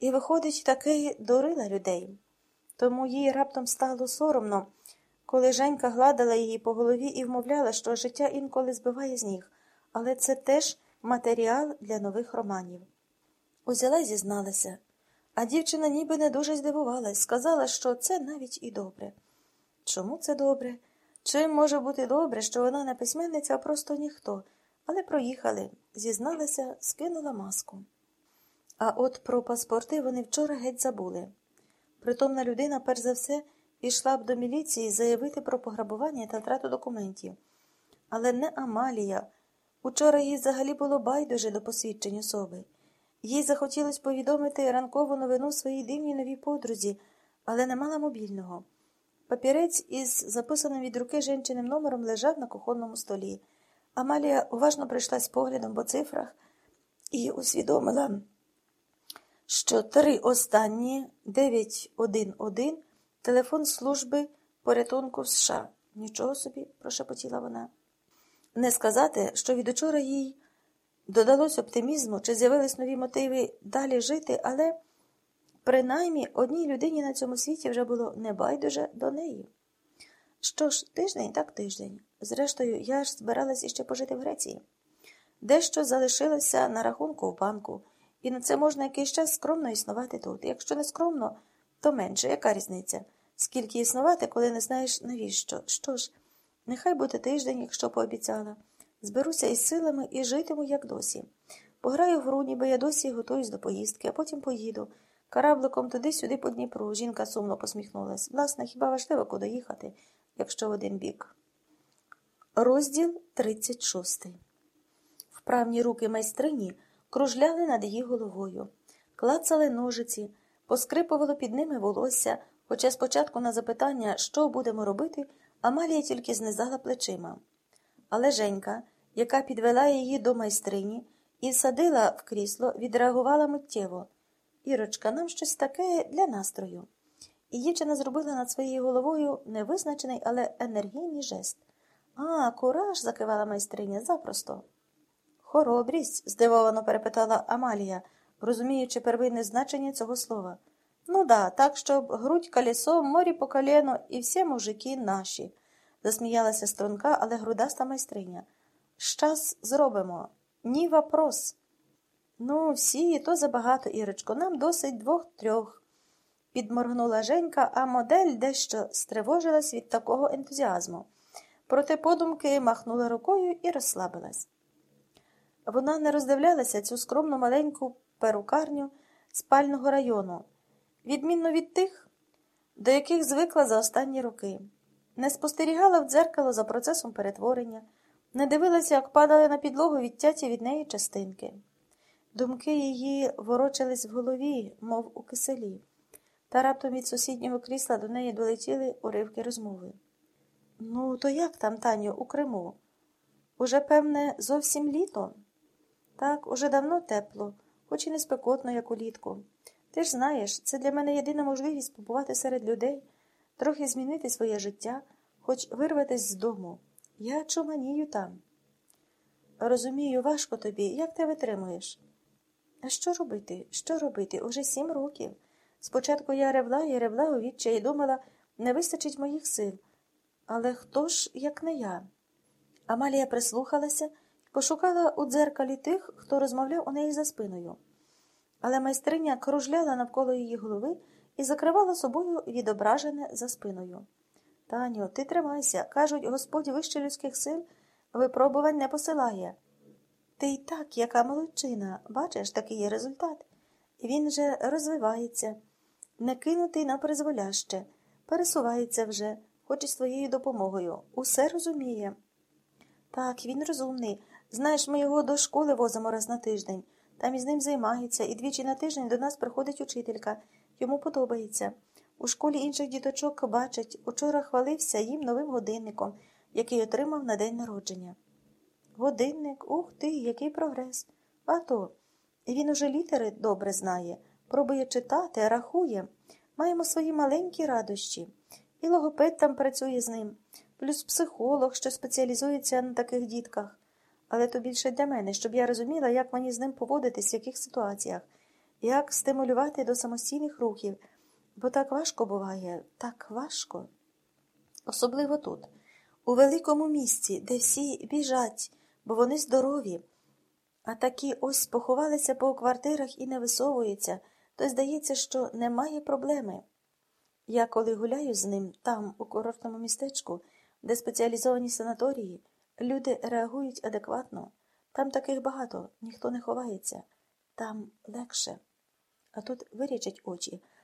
І, виходить, таки дурила людей. Тому їй раптом стало соромно, коли Женька гладила її по голові і вмовляла, що життя інколи збиває з ніг, але це теж матеріал для нових романів. Узяла й зізналася, а дівчина ніби не дуже здивувалась, сказала, що це навіть і добре. Чому це добре? Чим може бути добре, що вона не письменниця, а просто ніхто, але проїхали, зізналася, скинула маску. А от про паспорти вони вчора геть забули. Притомна людина, перш за все, пішла б до міліції заявити про пограбування та втрату документів. Але не Амалія. Учора їй взагалі було байдуже до посвідчень особи. Їй захотілося повідомити ранкову новину своїй дивній новій подрузі, але не мала мобільного. Папірець із записаним від руки жінчиним номером лежав на кухонному столі. Амалія уважно прийшлась поглядом по цифрах і усвідомила що три останні 911 телефон служби порятунку в США. Нічого собі, прошепотіла вона. Не сказати, що від учора їй додалось оптимізму чи з'явились нові мотиви далі жити, але принаймні одній людині на цьому світі вже було небайдуже до неї. Що ж, тиждень так тиждень. Зрештою, я ж збиралась іще пожити в Греції. Дещо залишилося на рахунку в банку. І на це можна якийсь час скромно існувати тут. Якщо не скромно, то менше. Яка різниця? Скільки існувати, коли не знаєш навіщо? Що ж, нехай буде тиждень, якщо пообіцяла. Зберуся із силами і житиму, як досі. Пограю в гру, ніби я досі готуюсь до поїздки, а потім поїду. Корабликом туди-сюди по Дніпру. Жінка сумно посміхнулась. Власне, хіба важливо куди їхати, якщо в один бік. Розділ 36 Вправні руки майстрині кружляли над її головою, клацали ножиці, поскрипувало під ними волосся, хоча спочатку на запитання, що будемо робити, Амалія тільки знизала плечима. Але Женька, яка підвела її до майстрині і садила в крісло, відреагувала миттєво. Ірочка, нам щось таке для настрою. І дівчина зробила над своєю головою невизначений, але енергійний жест. А, кураж, закивала майстриня, запросто. Хоробрість? здивовано перепитала Амалія, розуміючи первинне значення цього слова. Ну да, так, щоб грудь колесом, морі по колено і всі мужики наші, засміялася струнка, але грудаста майстриня. Щас зробимо. Ні вопрос. Ну, всі, то забагато, Ірочко, нам досить двох-трьох. Підморгнула Женька, а модель дещо стривожилась від такого ентузіазму. Проте подумки махнула рукою і розслабилась. Вона не роздивлялася цю скромну маленьку перукарню спального району, відмінно від тих, до яких звикла за останні роки, не спостерігала в дзеркало за процесом перетворення, не дивилася, як падали на підлогу відтяті від неї частинки. Думки її ворочались в голові, мов у киселі, та раптом від сусіднього крісла до неї долетіли уривки розмови. Ну, то як там, Таню, у Криму? Уже, певне, зовсім літо. Так, уже давно тепло, хоч і не спекотно, як улітку. Ти ж знаєш, це для мене єдина можливість побувати серед людей, трохи змінити своє життя, хоч вирватися з дому. Я чуманію там. Розумію, важко тобі, як ти витримуєш? А що робити? Що робити? Уже сім років. Спочатку я ревла і ревла у відчаї думала, не вистачить моїх сил. Але хто ж, як не я? Амалія прислухалася. Пошукала у дзеркалі тих, хто розмовляв у неї за спиною. Але майстриня кружляла навколо її голови і закривала собою відображене за спиною. Таню, ти тримайся. Кажуть, Господь вище людських сил випробувань не посилає. Ти й так, яка молодчина, бачиш, такий є результат. Він же розвивається, не кинутий на призволяще, пересувається вже, хоч і з твоєю допомогою. Усе розуміє. Так, він розумний. Знаєш, ми його до школи возимо раз на тиждень. Там із ним займаються, і двічі на тиждень до нас приходить учителька. Йому подобається. У школі інших діточок бачать, учора хвалився їм новим годинником, який отримав на день народження. Годинник, ух ти, який прогрес. А то. Він уже літери добре знає, пробує читати, рахує. Маємо свої маленькі радощі. І логопед там працює з ним, плюс психолог, що спеціалізується на таких дітках але то більше для мене, щоб я розуміла, як мені з ним поводитись в яких ситуаціях. як стимулювати до самостійних рухів, бо так важко буває, так важко. Особливо тут, у великому місті, де всі біжать, бо вони здорові, а такі ось поховалися по квартирах і не висовуються, то здається, що немає проблеми. Я коли гуляю з ним там, у курортному містечку, де спеціалізовані санаторії, люди реагують адекватно. Там таких багато, ніхто не ховається. Там легше. А тут вирячать очі,